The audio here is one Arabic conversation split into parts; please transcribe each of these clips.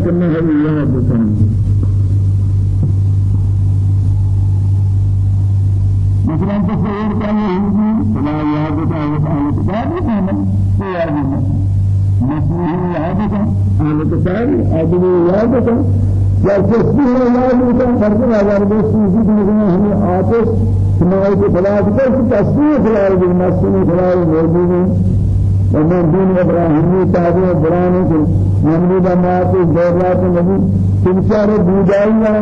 يك نهي بكم مثلا تصور كان يهودي فلا يهودك أهل كتاب كان يهودي مسيحي يهودك أهل كتاب أدبي يهودك یا تسبیح یاد ہوتا فرض اگر وہ سوزی کی نگاہ ہمیں آتش سماعی کے خلاف کر کہ تسبیح خلاف بھی مسلم خلاف موجود ہے ومن دين إبراهيم تابع برانه کے محمد امات دورات نبی تمچار بودائیا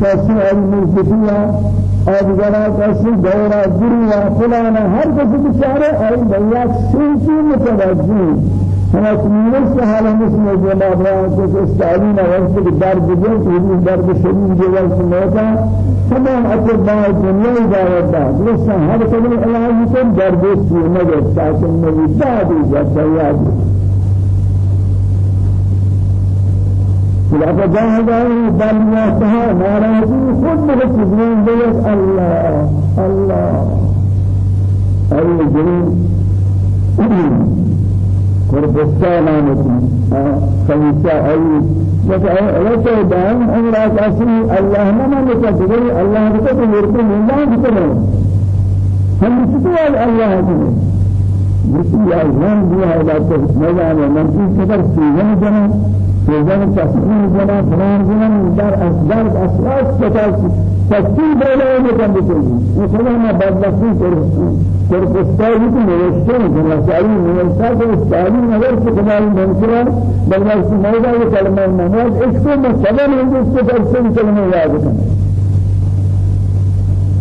کسی المسجدیا اور جنا کسی دورا گریا فلانا ہر کسی بیچارے اور بھیا سنتی متوجہ ہم اکمیل سے حال ہم اس میں جناب رہا کہ اس تعلیم وقت کے درد جو کہ درد شدید جو وقت موتا تمام اطباء دنیا دعوت دا لسا ہر قدر علاج کو درد سے مگر تاکہ نبی دادی جب یاد خلاف جاهد بل ما تها ناراضي خود بچين بيت الله الله. أي جريم قربستان آمدی خمیسا ای مثلا رسول دان أمر اسی الله ما دیگری الله تو ورته نه دیگه هم چطور الله دیگه مثل اعظم دیا عبادت نظام منفی قدر سیزن جنا سیزن تصمیم جنا فلان جنا در اصدار أساس کتاب تصمیم بلا میکنه بکنی مثلا ما بدبختی پر پستایی که نوشته میکنه سعی نوشته که سعی نگر که کمال منکر ما سمایه که کلمه نماز اسکو مثلا نمیشه که درسن کلمه یاد کنه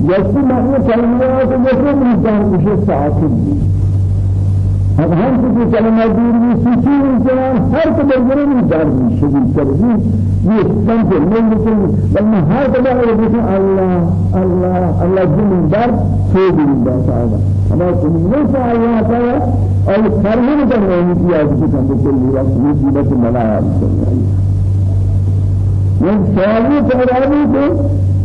یکی معنی کلمه یاد کنه میشه میشه ساعتی اب ہم کسی کلمہ دور میں سوچی انسان ہر قدر گرے میں درد شدید تربی یہ سمجھ نہیں لیکن بلکہ ہر قدر گرے میں اللہ اللہ اللہ جن درد سے بھی اللہ تعالی ہمارا سننے سے اللہ تعالی اور فرمان کرنے کی آج کی ہم کو لیا مصیبت یہ سوال یہ پیدا ہے کہ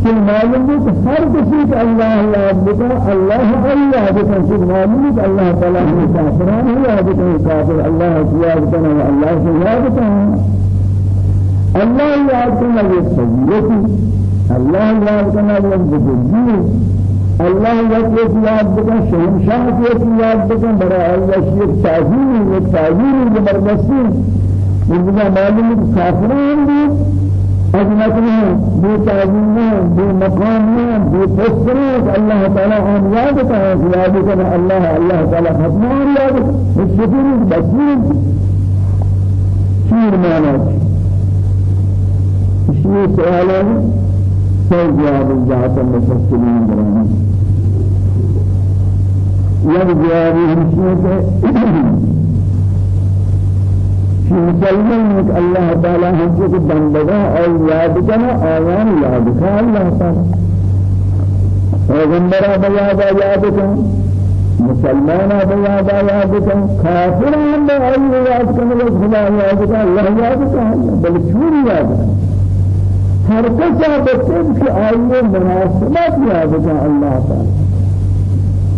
معلوم ہے کہ ہر کسی کا اللہ یاد بکا اللہ اللہ بکا کہ معلوم ہے کہ اللہ تعالی ہے کافران ہے یاد بکا کافر اللہ یاد کرنا ہے اللہ سے یاد کرنا اللہ یاد کرنا یہ فضیلت اللہ یاد کرنا یہ بزرگی. اللہ یاد یاد بکا شہنشاہ کی یاد بکا برا اللہ شیخ تعظیم ایک تعظیم زبردستی مجھے معلوم بھی عظمت میں بے تعظیم میں بے مقام میں بے فسر اللہ تعالی ہم یاد کا ہے یاد کرنا اللہ اللہ تعالی ختمان یاد اس شکر بسیر شیر مانا شیر سوال ہے سو جواب جاتا مفسرین برانی یک جوابی ہمشیت ہے مسلمان الله تعالى بندگان اور یاد کرنا آیان یاد کرنا اللہ تعالی پیغمبر بیاد یاد کرنا مسلمان بیاد یاد کرنا کافر بیاد یاد اللہ یاد کرنا بل چوری یاد کرنا ہر کس بچے کی آئیے مناسبت یاد کرنا اللہ تعالی.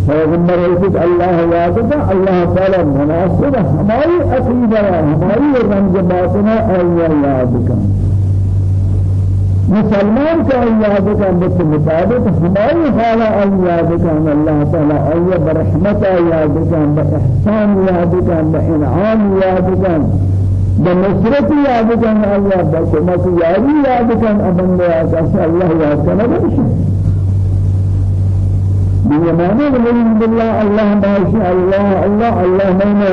پیغمبر حضرت اللہ یاد کا اللہ تعالی مناسب ہماری عقیدہ ہماری رنج باطنہ اور یاد کا مسلمان کا یاد کا بس مطابق ہماری حالہ یاد کا اللہ تعالی اور برحمت یاد کا باحسان یاد کا بانعام یاد کا بنصرت یاد کا اللہ یاری یاد کا ابن یاد کا اللہ یاد کا بيمانه ولين بالله الله ما شاء الله الله الله ما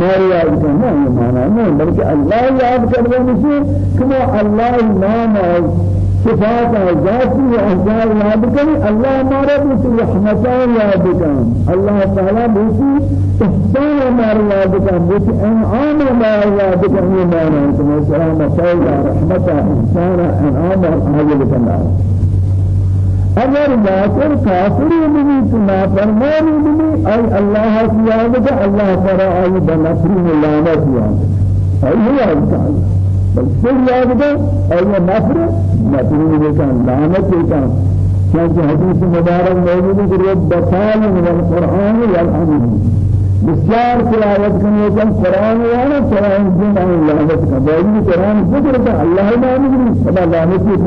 ما يعرف ما يمانا ما بلك الله يعرف كذا نشي كما الله ما صفات ذاتي وأفعال ياد كني الله مارا بس رحمته ياد كن الله تعالى بس إحسان مارا ياد كن بس إنعام مارا ياد كن يمانا كما سلامة رحمته إحسان إنعام هذا كنا اگر باطل کافری بھی تو نافرمانی بھی ای اللہ کی یاد کا اللہ تعالی ای بنفری لعنت یاد ای یاد کا بل سر یاد کا ای نفر نفری کا لعنت کا چونکہ حدیث مبارک موجود ہے کہ بطال من القرآن والحمد بسیار تلاوت کرنے کا قرآن وأنا قرآن جن لعنت کا باوجود قرآن ذکر کا اللہ نام نہیں سبا لعنت کی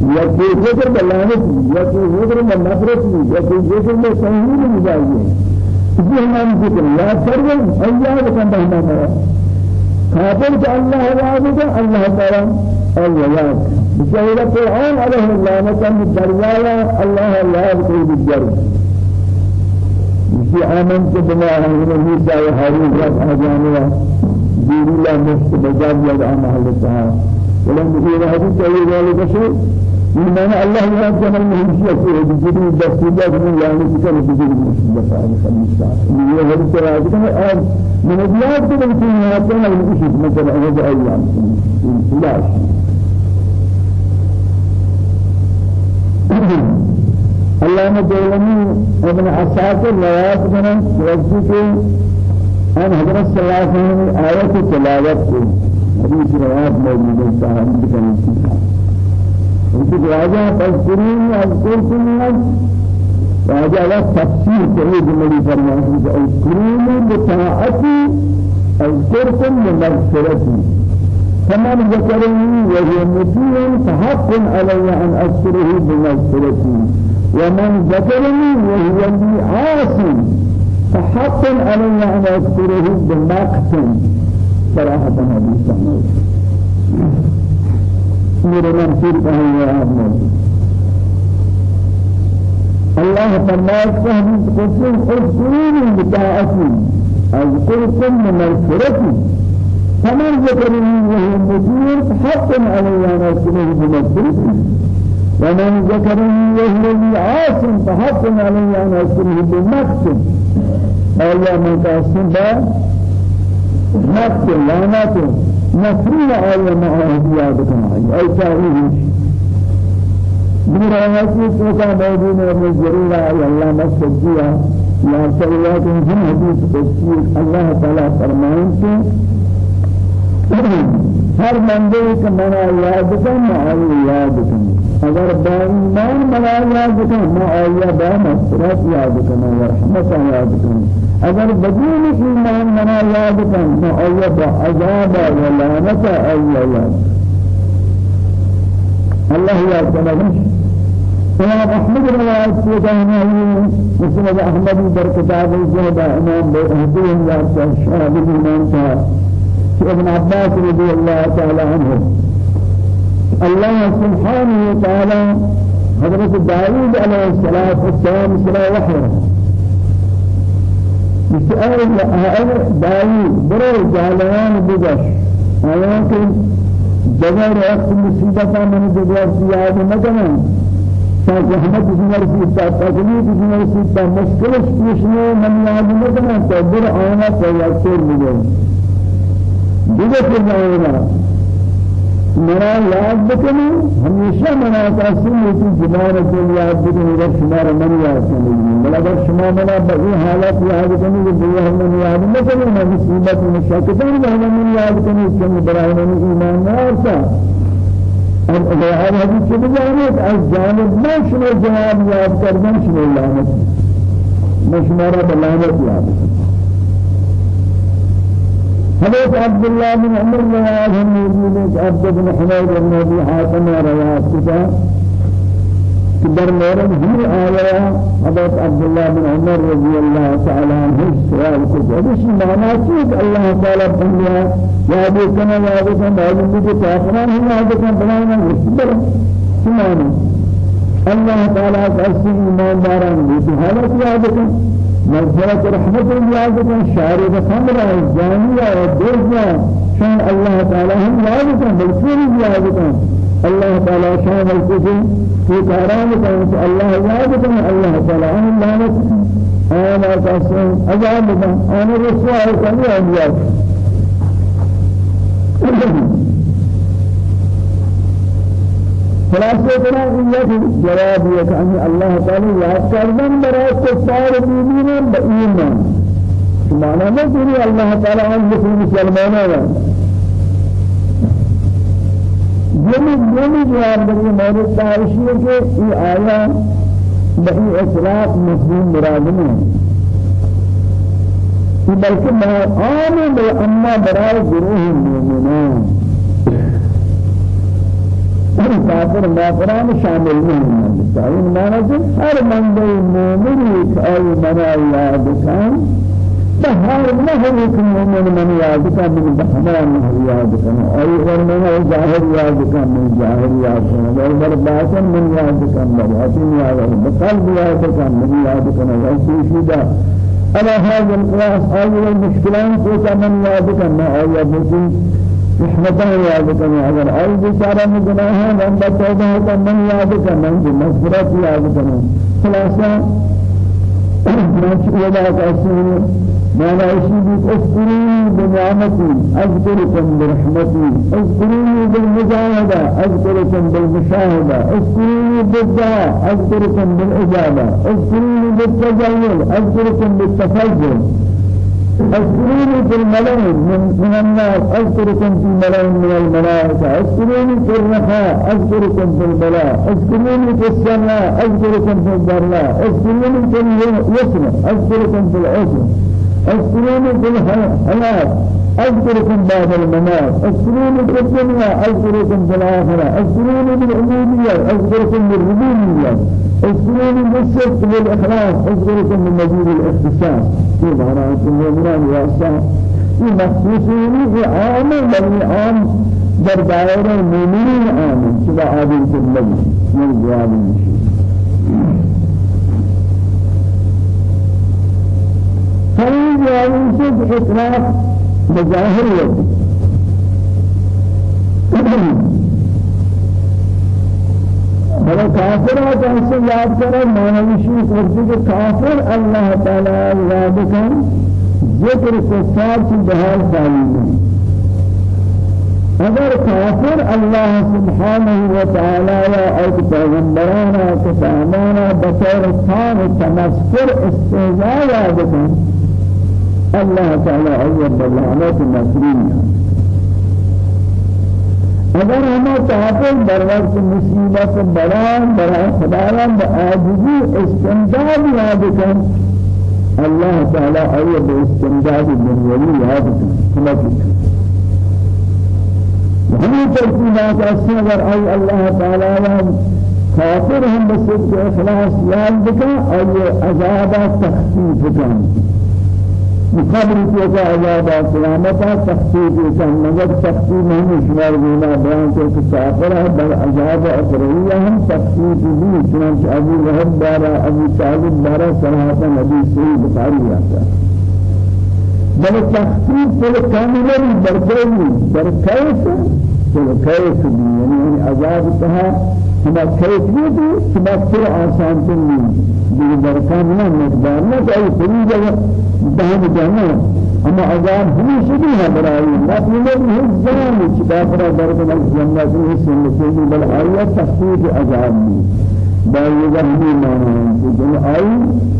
یا کوئی ذکر کا لعنت یا کوئی ذکر کا نفرت یا کوئی ذکر میں صحیح نہیں جائے۔ اسی ہم ذکر یا سرون اللہ کا بہنا ہے کافر کا اللہ عباد اللہ تعالی الولاد بسیار قرآن علیہ اللعنت من درجایا اللہ اللہ کوئی بجرد في آمنت بما أهل موسى وهارون رب أجانوا دين الله مشت بجاب يد أهل السهاء ولم يكن هذا شيء ذلك شيء من الله لا كمل من شيء في بجد بسيطة من الله نسكر بجد مشت على خمسة من هذا الشيء هذا من البلاد كده في من شيء مثلا هذا أيام لا شيء علامہ دولمی ابن روایت کرنے وجہ کے ان حضرت صلی اللہ علیہ وسلم آیت تلاوت حدیث روایت موجود صاحب کی أن راجہ تذکرین اذکرکم راجہ لا تفسیر کرنے جملی فرمایا کہ اذکرون بطاعتی اذکرکم بمغفرتی فمن ذكرني وهو مطيع فحق علي أن أذكره بمغفرتي. ومن ذكرني وهو لي عاصي فحق علي أن أذكره بمقت صراحة حديث میرے منصور کہیں ہے آپ الله کہ ہم قسم اذکرونی بطاعتی اذکرکم بمغفرتی فمن ذكرني وهو مدير حق علي أن أذكره بمغفرتي ومن ذكرني وهو عاصم فحق علي أن أذكره بمقت أولا من قاسم لعنات نفرين آية معه زيادة معي. أي تأويل من رواياتي توقع موجود من جرير آية الله مسجدها لا سريات من حديث قدسي الله تعالى فرمان ہر بندے منا یاد کر میں یاد کر اگر بائیمان منا یاد کر مغفرت یاد کر میں رحمت یاد کر اگر بدون ایمان منا یاد میں آیا با عذاب و لعنت آیا یاد اللہ یاد کر امام احمد روایت سے کہنا ہے مسلم احمد در کتاب الزہد امام بے احدین یاد کر شاہد ایمان کا ابن عباس رضي الله تعالى عنه. الله سبحانه وتعالى حضرت داود عليه الصلاة والسلام سلا وحيه يسأل أهل داود برو جالوان بجش آيان کہ جگہ وقت مصیبت من جگہ سیاد مکنا تاکہ رحمت کی مرسیتا تکلیف کی مرسیتا مشکلش پیشنے من یاد مکنا تو بر آنا تو یکسر مجھے دیگر فرمائے مرا یاد بکنی؟ ہمیشہ منا تأثیر ہوتی زبان کو یاد بکنی اگر شمار من یاد کنی بل اگر شما منا بہی حالت یاد کنی کہ دیگر من یاد بکنی میں مصیبت مشکلتیں میں من یاد کنی کہ برای من ایمان آتا اور اگر ہر حدیث سے بجانت از جانب میں شما جواب یاد کردن شما لعنت میں شمارا بلانت یاد کنی حضرت عبد الله بن عمر رواه موجود عبد بن حميد بن ابي حاتم رواه كذا در مورد ہی آیا حضرت عبداللہ بن عمر رضی اللہ تعالی عنہ سوال کو جبش مانا چیز اللہ تعالی بندیا یاد کنا یاد کنا معلوم بھی کافران ہی یاد کنا بنانا مصبر سمانا اللہ تعالی کا ایمان داران بھی حالت یاد کنا مغفرة رحمة الله شارب خمرة الزانية والدرجة شان الله تعالى هم يعرفون بالكل يعرفون الله تعالى شان الكفر في كرامة الله يعرفون الله تعالى هم يعرفون أنا قاسم أجعل أنا رسول كم خلاصه کرنا یہ جواب یہ کہ اللہ تعالی یاد کردن برای کفار مومنین با ایمان معنی نہیں کہ اللہ تعالی ہم مسلمانوں ہے یہ یہ جواب دے میرے تاریخ کے یہ آیا بہی إطلاق مفہوم مراد نہیں بلکہ ما بے اما برائے گروہ المؤمنان. کافر مافران شامل نہیں ہیں این معنی کہ ہر بندے مومن ایک ای بنا یاد کن بہر نہ ایک مومن من یاد کن من بہمان یاد کن ای اور من ظاہر یاد کن من ظاہر یاد کن اور بر باطن من یاد بر باطن یاد کن قلب یاد کن من یاد کن ایسی شیدا على هذا القياس أي المشكلات كوتا من ياد كن أي بسيط رحمتاً یاد کرنے اگر آئی بیچارہ میں گناہ ہے بندہ توبہ ہے تو من یاد کرنا مغفرت یاد کرنا خلاصہ ناچ ولا کاسین مانا اسی بھی اذکرونی بنعمتی اذکرکم برحمتی اذکرونی بالمجاہدہ اذکرکم بالمشاہدہ اذکرونی بالدعاء اذکرکم بالاجابہ اذکرونی بالتجلل اذکرکم بالتفضل اذكروني في الملأ من, الناس. أذكركم في ملأ من الملائكة. اذكروني في الرخاء. أذكركم في البلاء. اذكروني في السماء. أذكركم في الضراء اذكروني في اليسر أذكركم في العسر اذكروني في الحياة. أذكركم بعد الممات. اذكروني في الدنيا. أذكركم في الآخرة. بالعبودية أذكركم بالربوبية اذكروني بالصدق والإخلاص. أذكركم من مزيد الاختصاص. في معنى المؤمنان واسع في مخصوصين في عام بل عام. در دائرة المؤمنين. عام كذا عادل في المجلس من جواب المشي جواب المشي إطلاق کافر ہے سے یاد کرے مانوشی کرتے کہ کافر اللہ تعالی یاد کر ذکر کفار کی بحال خالی نہیں اگر کافر اللہ سبحانہ و تعالی یا ایک پیغمبرانا کتابانا بطور خان تمسکر استعجاء یاد کر اللہ تعالی عزب اللعنات مصرین اگر ہم تعاقل در وقت مصیبت بران بران خدایان بعاجزی استمداد یاد کن اللہ تعالی آئیے بے استمداد دنیاوی یاد کن سمجھ کن. ہمیں ترکیبات ایسے اگر آئی اللہ تعالی خاطر ہم بصدق اخلاص یاد کن آئیے عذابات تخفیف کن. مقابل کیا عذاب قیامت تخفیف کن مگر تخفیف نہیں شمار دینا بیان کہ کافر ہے بل عذاب اخرویہ ہم تخفیف بھی چنانچہ ابو لہب دارا ابو طالب دارا صراحتا نبی صحیح بخاری آتا بل تخفیف بل کامل در کیف بل کیف بھی یعنی عذاب تہا ہما کیفیت ہما پھر آسان تنی دیگر برکان نہ مقدار نہ کہ پوری جگہ دہن جانا اما عذاب ہمیشہ بھی ہے برائی مطلب ہے جان چدا پر درد میں جنت میں سنت بل آیا تخفیف عذاب میں باید ہمیں مانا ہے کہ آئی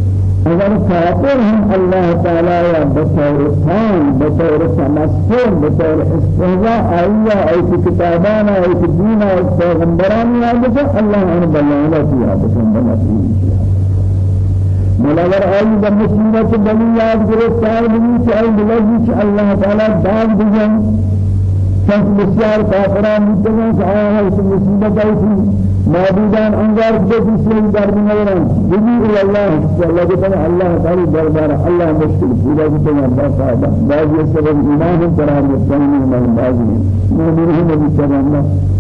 اگر کافر هم الله تعالى یا بطور خان بطور تمسكر بطور استهزاء آیا ای کتابانا ای دینا ای پیغمبران یاد الله آن بلانه یاد کن بنا ملاور آئی با مصیبت بلی یاد گرفتار بلی چه ای بلدی چه اللہ تعالی داد دیجن چند بسیار کافران میتونن که آیا اس مصیبت آئی معبودان انگار کے دوسرے در بنوران بلی اللہ اللہ کے تنہ اللہ تعالی دربار اللہ مشکل پورا تنہ باقاعدہ بعضی سبب ایمان قرار مستنی من بعضی نبی صلی اللہ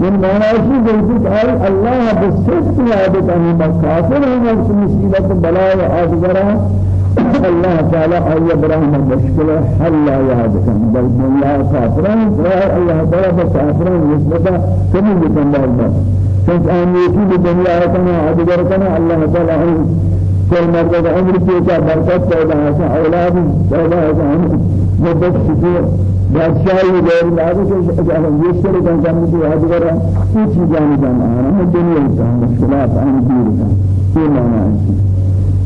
من معنی ہے کہ اللہ بصدق یاد کرنے کافر ہیں اس مصیبت بلا آدگرہ الله تعالى أي إبراهيم المشكلة حل يا بكم بل دنيا كافرين الله تعالى بكافرين نسبة كم بكم بالله كنت أن يكي بدنيا كنا أدبر كنا الله تعالى كل مرة عمر كيسا بركات پیدا ہے أولاد پیدا ہے مدت شکر بادشاہی غیر لاگو کہ اگر یہ سے کام کرنے کی یاد کرا کچھ جان جانا ہے دنیا کا مشکلات ان دور کا یہ معنی ہے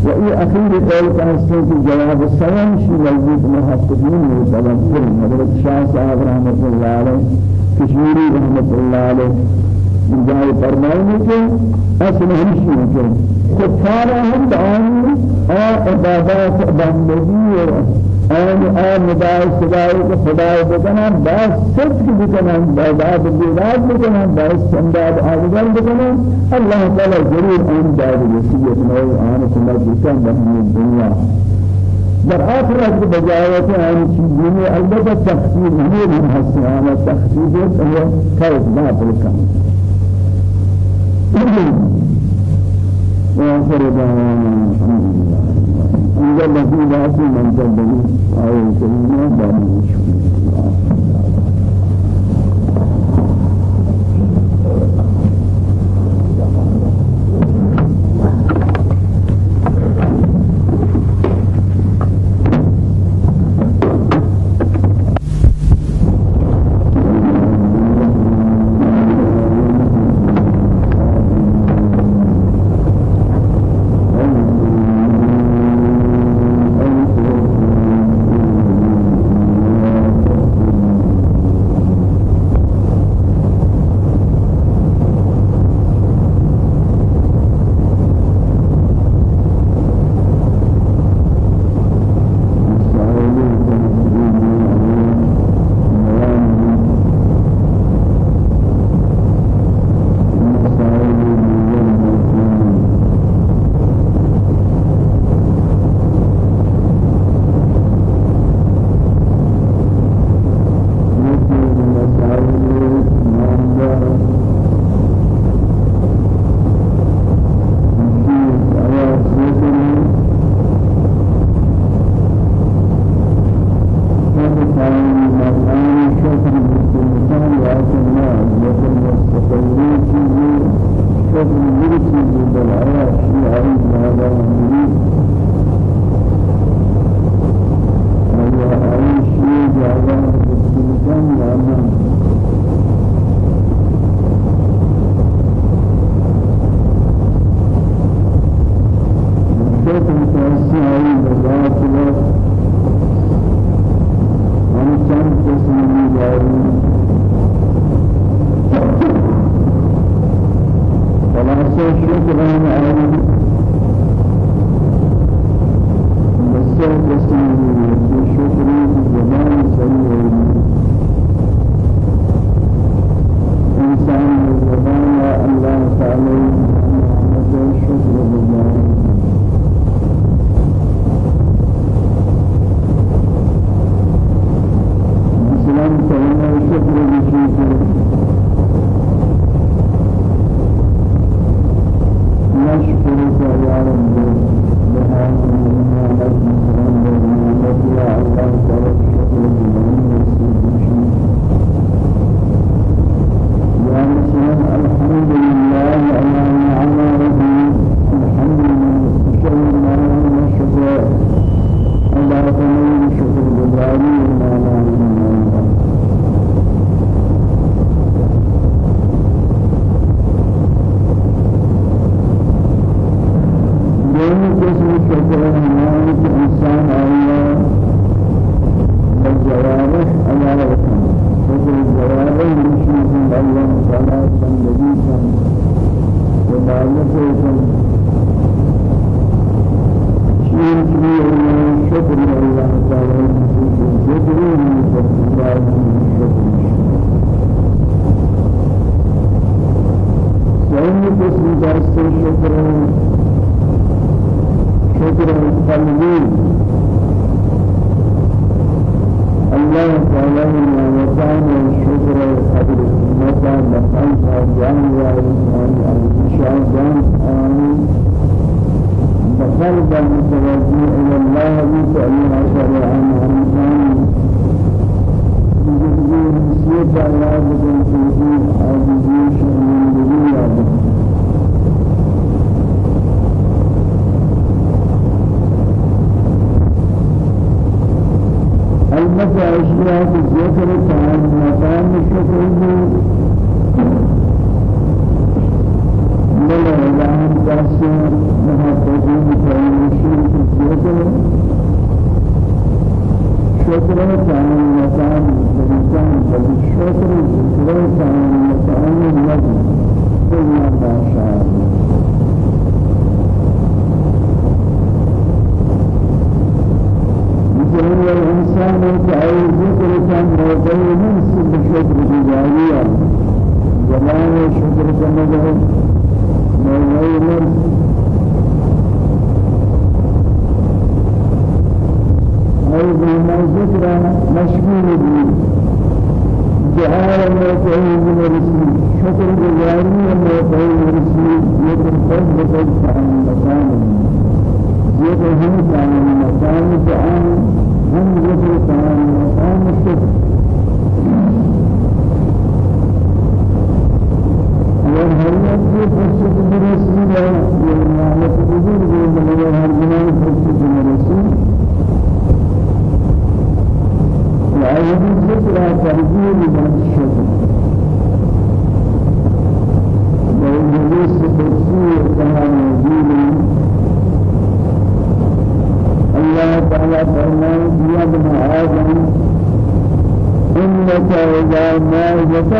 وإي أخير قول كان في جواب السلام شيء موجود محققين وتذكر حضرت شاه صاحب رحمة الله عليه كشميري رحمة الله عليه جائے فرمائیں کہ اصل ہمشی ہے کہ کفار ہم دعانی آ عبادات بندگی اور آن آن نداء صدای کو خدای بکنا باس صدق بکنا بازاد بیداد بکنا باس سنداد آدگر بکنا اللہ تعالی ضرور آن داد وسیعت نوع آن سنت بکن بہنی دنیا. در آخرت بجائے کہ ہم چیزیں میں البتہ تخصیص ہمیں ہم ہستے ہیں تخصیص ہے وہ خیز باطل کا وآخر دعوانا الحمد لله أنزل في ذات من تبدي آية كريمة باب الشكر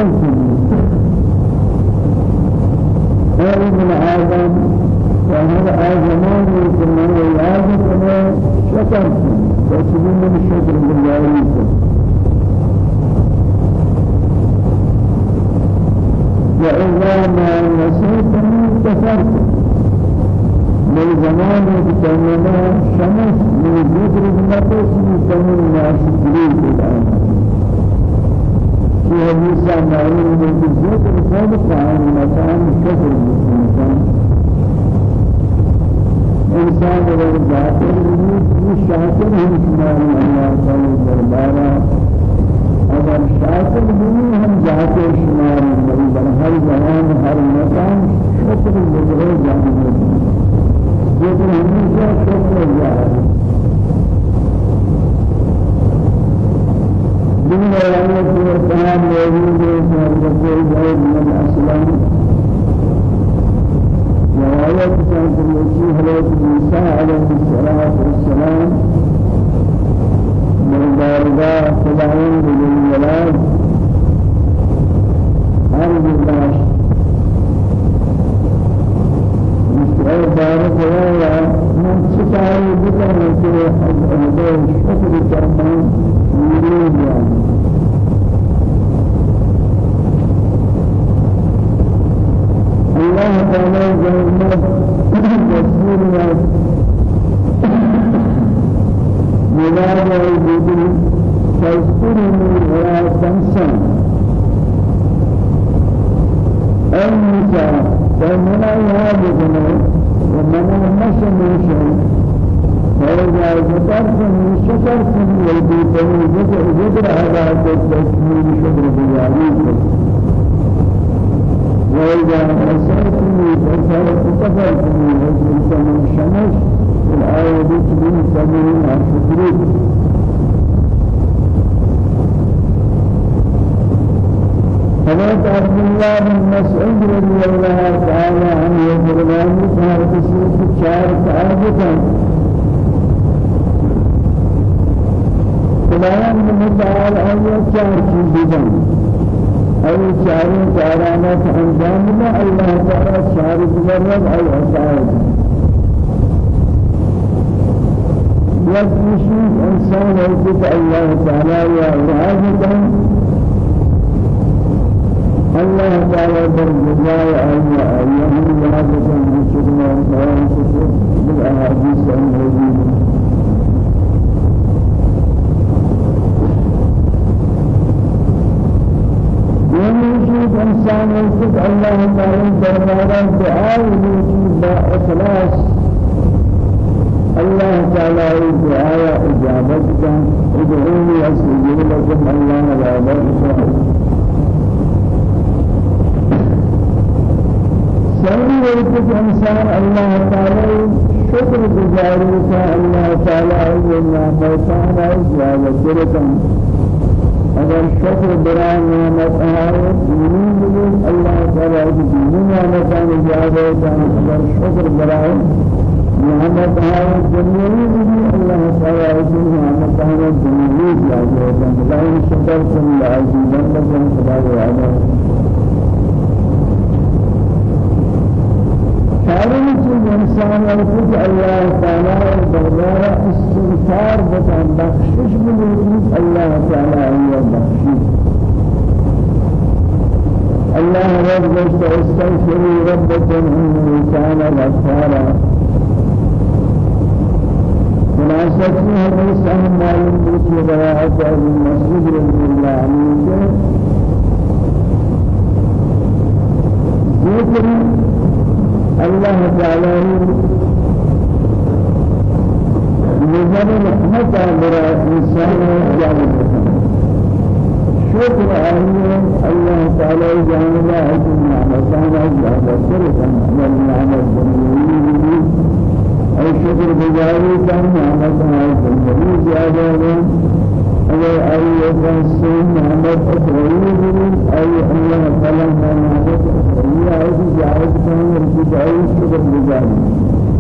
ذكرت يا ابن آدم فهل آدمان كما يعاد كما شكرت فسبين من الشكر بالله وإذا ما نسيتني كفرت من زمان بتمنى شمس من ذكر النفس بتمنى شكري الآن في حديث معلوم من الذكر صادق عن مكان كفر الإنسان إنسان اگر ذاکر بھی شاکر ہم شمار اللہ تعالی دربارہ اگر شاکر بنی ہم جاتے شمار بر ہر زمان ہر مکان شکر بگرے جانے لیکن ہمیشہ شکر جائے دین اللہ کے تمام موجود ہے رسول جائے من اسلام رواية كانت المسيح عيسى عليه الصلاة والسلام من بارگاه خداوند جلال هر جلاش مستعد بارك الله من ستاري بكم في هذا الشكر كمان يريد الله تعالى جل رسول مراد وجودي تذكرني ولا تنسى أنت فمن يهابنا ومن مشى شيء فإذا ذكرتني شكرتني ويبيتني ذكر ذكر هذا التشميل شكر بذلك وإذا نسيتني فسألت كفرتني وجدت من شمس الآية تبين سبيل الشكر حضرت عبد الله بن مسعود رضي الله تعالى عنه فرمان كان تسير چار تعارضا خداوند متعال آیا چار چیزیں أي چار چارانات انجام الله تعالى چار دیگر أي اصائب يشوف إنسان يثبت الله تعالى وعافية الله تعالى بالجزاء أيها أيها الوعافة بالشكر والتوافق بالأحاديث الموجودة يشوف إنسان يثبت الله تعالى دربارا دعاء ويشوف بإخلاص الله تعالى دعاء إجابتك ادعوني أستجيب لكم الله لا بأس سامي وقت إنسان الله تعالى شكر گزاری الله تعالى نعمتان إجابتك اگر شکر برای نعمت آئے دینی الله تعالى دینی نعمتان إجابتك اگر شکر برای نعمت ہے دنیاوی بھی اللہ تعالی کی نعمت ہے دنیاوی جاگے بندہ شکر کن لازم بندہ خدا وعدہ تعلم چیز انسان الکوت اللہ تعالی دربار استغفار بتا بخشش بلوچ اللہ تعالی ایہ بخشش الله رب استغفروا ربكم إنه كان غفارا خلاصة حديث عن معلوم بسم رواية المسجد رضي الله عنه ذكر الله تعالى نظر رحمة على إنسان جانب شكر عليه الله تعالى جانب أجمع مكانا جانب سرطا من نعمة جميل أي شكر بجاري كان نعمة جميل زيادة أي أي يفسر نعمة أخرى أي الله تعالى نعمة أخرى أي زيادة كان يرتجعي شكر بجاري مسألة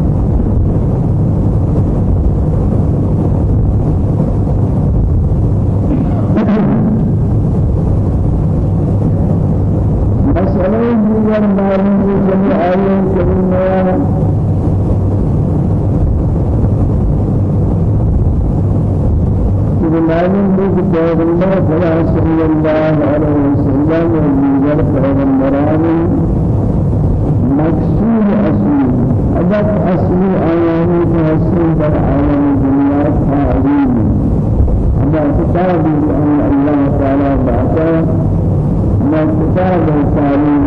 پیغمبر صلی اللہ علیہ وسلم و دیگر پیغمبران مقصود اصلی هدف اصلی آیانی کے حسن در عالم دنیا تعلیم هذا كتاب أن الله تعالى بعثه ما كتاب التعليم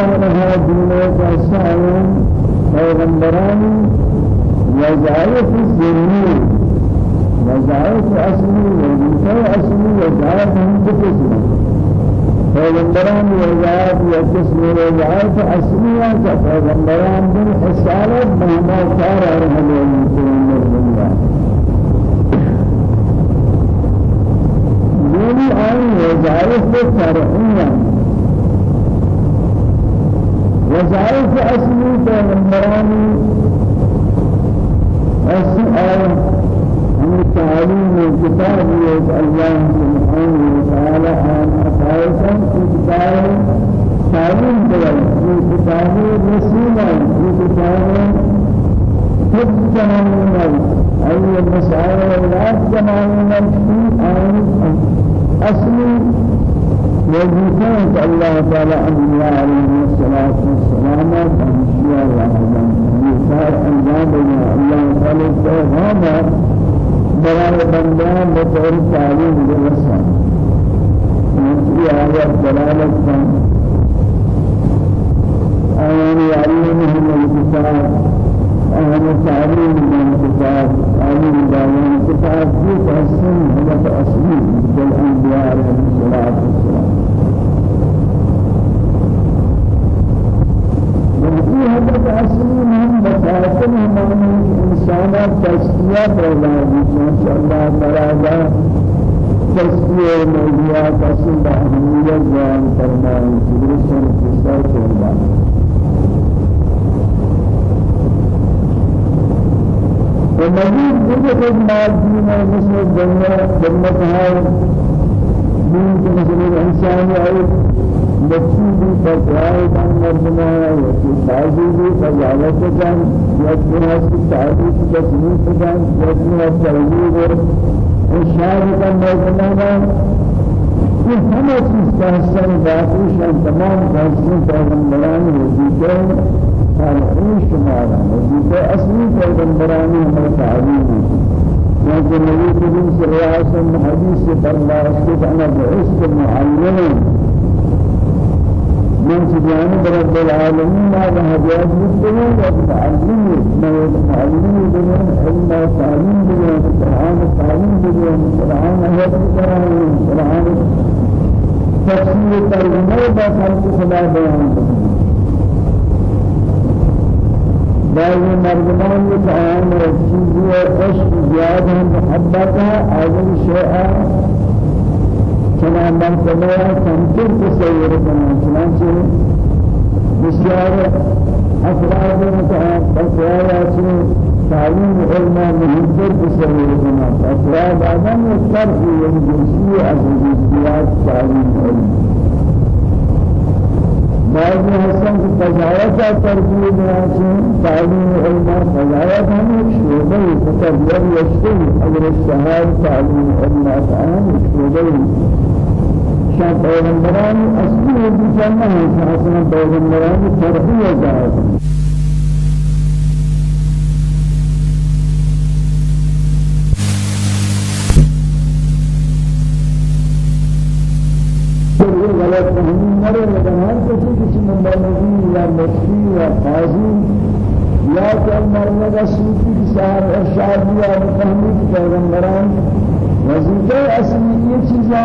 تمام كان هذا الدنيا كسائر پیغمبران وظائف الزمين وظائف أصلي وظيفة أصلي وظائف هم بقسم پیغمبران وظائف وقسم وظائف أصلية كپیغمبران بالحسالة مهما كار أرهل المسلمين الدنيا دوني آن وظائف وظائف أصلي پیغمبران أصلي من تعليم الكتاب الله سبحانه وتعالى عن أساسا في كتاب تعليم دول في كتاب رسولة في كتاب حفظ تمامنا أي المسائل لا تمامنا في أصلي وظيفة الله تعالى أنبياء عليه الصلاة والسلام فهمشيا وعلم يسار أنجاب الله تعالى التوهام برای بندان بطور تعلیم درسان یہ آیات دلالت کن آیان یعلمهم الكتاب آیان تعلیم الكتاب تعلیم دایان في تحسن هدف أصلي بالأنبياء عليه الصلاة والسلام وفي هدف أصلي من بساطن هم إنسانات تسكية بولادي إن شاء الله تعالى تسكية موضوعات أصل بأهمية جوان فرمان تدرسون في صوت ومزيد ذكر المادين مثل الدنيا جنتها دين مثل الإنسان أو مقصود فقراء كان مرضنا يكي تعزيز فجعلت كان يكي هاسي تعزيز تسميت كان يكي هاسي تعزيز الشعر كان مرضنا في همه چیز تحسن باقیشان تمام تحسن پیغمبران وزیده صالحین شماران وزیده اصلی پیغمبران ہمیں تعلیم کیونکہ نبی کریم صلی اللہ علیہ وسلم حدیث أنا بعثت معلما من سبحانه رب العالمين هذا هداية مسلمين ومتعلمين ما يتعلمين بهم علم تعليم بهم القرآن تعليم بهم القرآن هداية القرآن القرآن تفسير ترجمة بخلق خدا بيان بعض مردمان يتعامل چیزی عشق زیاد محبتها اول شيء چنان مرتبه کمتر تصور کنن چنانچه بسیار افراد متعاقبات تعلیم علم مهمتر تصور کنن افراد آدم فرق جنسی از جنسیات تعلیم علم بعض حسن کی فضایت تربیت ہے تعلیم علم فضایت ہم شعبہ تکبر یشتی اگر الشهاد تعلیم علم تعلیم شعبہ شاہ پیغمبران اصلی بجانہ ہے حسن پیغمبران تربیت غلط فهمی نرے لیکن ہر کسی کسی مبلغی یا مفتی یا قاضی یا کہ مرنے کا صوفی کی صاحب ارشاد یا مفہمی کی پیغمبران وظیفہ اصلی یہ چیزیں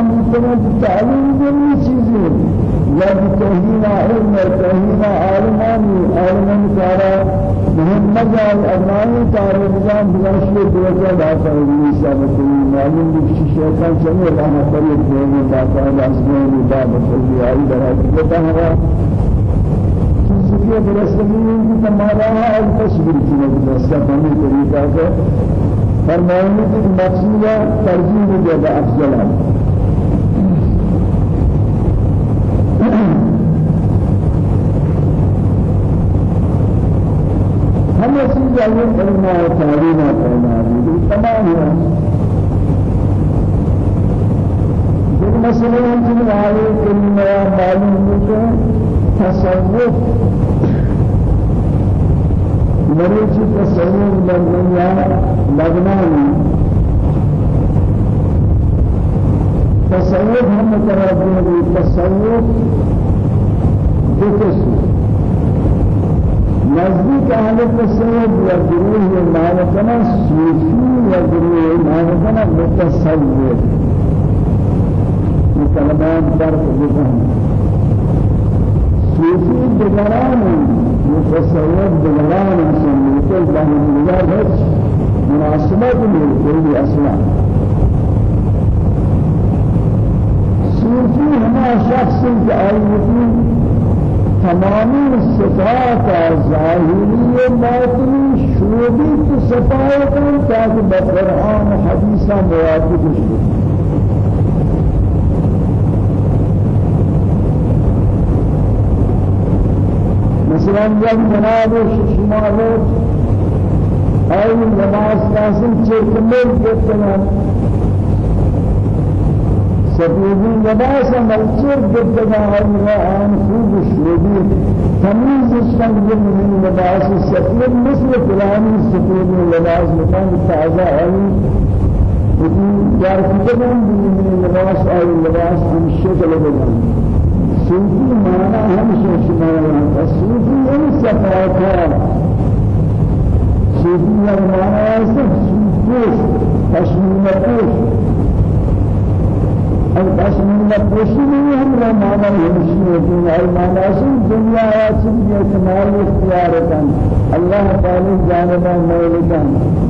یا بتوحید علم توحید عالمانی عالمان کارا محمد الامانی کارا بجان بلاشی دوچہ داتا ہے سابقی معلوم بھی شیطان چنے راہ پر ایک دینے داتا لازمی باب کلی آئی برای دیتا ہے چیزی برسلی کی تمہارا اور تصویر کی نبی ہمیں طریقہ سے فرمائنے کی مقصود ترجیح دے افضل ہے ہم چیز یہ کرنا ہے تعلیم کرنا ہے تمام. ہے جو مسئلے ہیں جن والے کلمہ معلوم ہے تصوف مریض تصوف لبنانی تصوف ہم متوجہ تصوف دو نزدیک أهل التصوف یا گروه مالکنا صوفی یا گروه مالکنا متصوف یہ کلمات فرق بکن صوفی دگران متصوف دگران سنیتل باہم نگار ہے مناسبت میں کوئی أصلا. ظاهری باطنی شعوبی کی صفات تاکہ بقرآن حدیثہ موافق شد مثلا جب جناب شمالت أي نماز لازم تكمل جدا سبيل لباس ملچر جدنا الله عن خوب شودي تميز الشنج من لباس سفيد مثل فلان سفيد لباس مكان تازه علي وفي دار كتبان من لباس أي لباس هم شكل بدن صوفي مانا هم شمالا الصوفي هم سفاكا صوفي مانا صوفي تشميل پوش القسم النفسي هم لا معنى يمشي الدنيا أي معنى سن دنيا واسم كمال اختيارا الله تعالى جانبا مولدا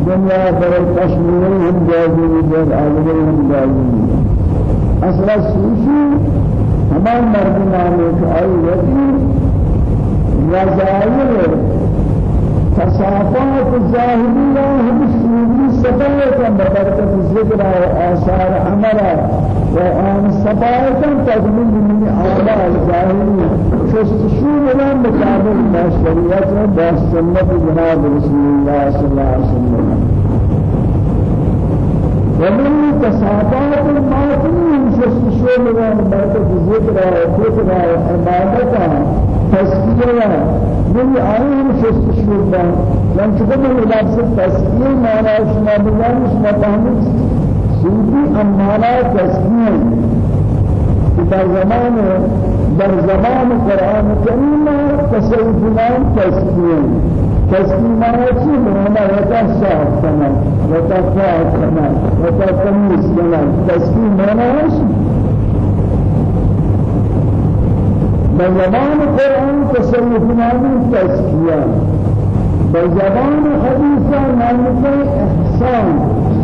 دنيا پر القسم هم جاهزين جاهز عالمين هم جاهزين أصلا سوشي همان مردمان أي وكي وزائر فصافات الظاهرية هم السوري سبايا ببركة الذكر وآثار عملا وآن سبايا تجمل من أعمال الظاهرية شستشو ولا مقابل ما شريعة با سنة جناب رسول الله صلى الله عليه وسلم. ومن تصافات الباطنين شستشو ولا ببركة الذكر وفكر وعبادة تسكية من آيين شستشو با. لأن شكرا لفظ تسكية معنى شما بيان شما فهمت سوفي أمانا تسكية در زمان در زمان قرآن الكريم تصوفنا تسكية تسكية معنى شيء معنى وتا صاف كما وتا فاق كما وتا تميز كما تسكية معنى شيء بزبان قرآن تصرف نامی تزکیہ بزبان حدیث نامی احسان.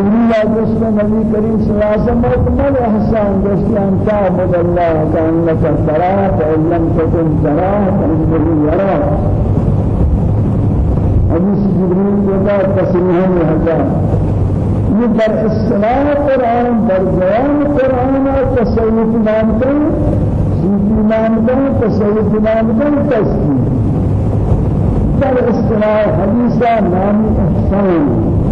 النبي كريم صلى الله عليه وسلم أكمل إحسان جسم أن تعبد الله كأنك تراه فإن لم تكن تراه فإنه يراك حديث جبريل جدا تسليهم هذا در اصلاح قرآن در بیان قرآن تصوف نام کن صوفی نام کن تصوف نام کن تسلیم در اصلاح حدیثا نام احسان۔